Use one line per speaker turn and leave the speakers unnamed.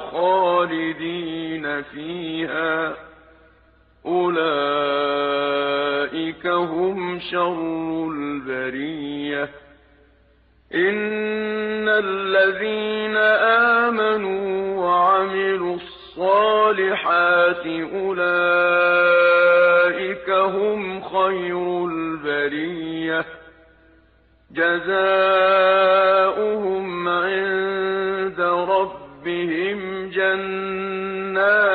خالدين فيها. أولئك هم شر البرية. إن الذين آمنوا وعملوا الصالحات أولئك هم خير البرية. جزاؤهم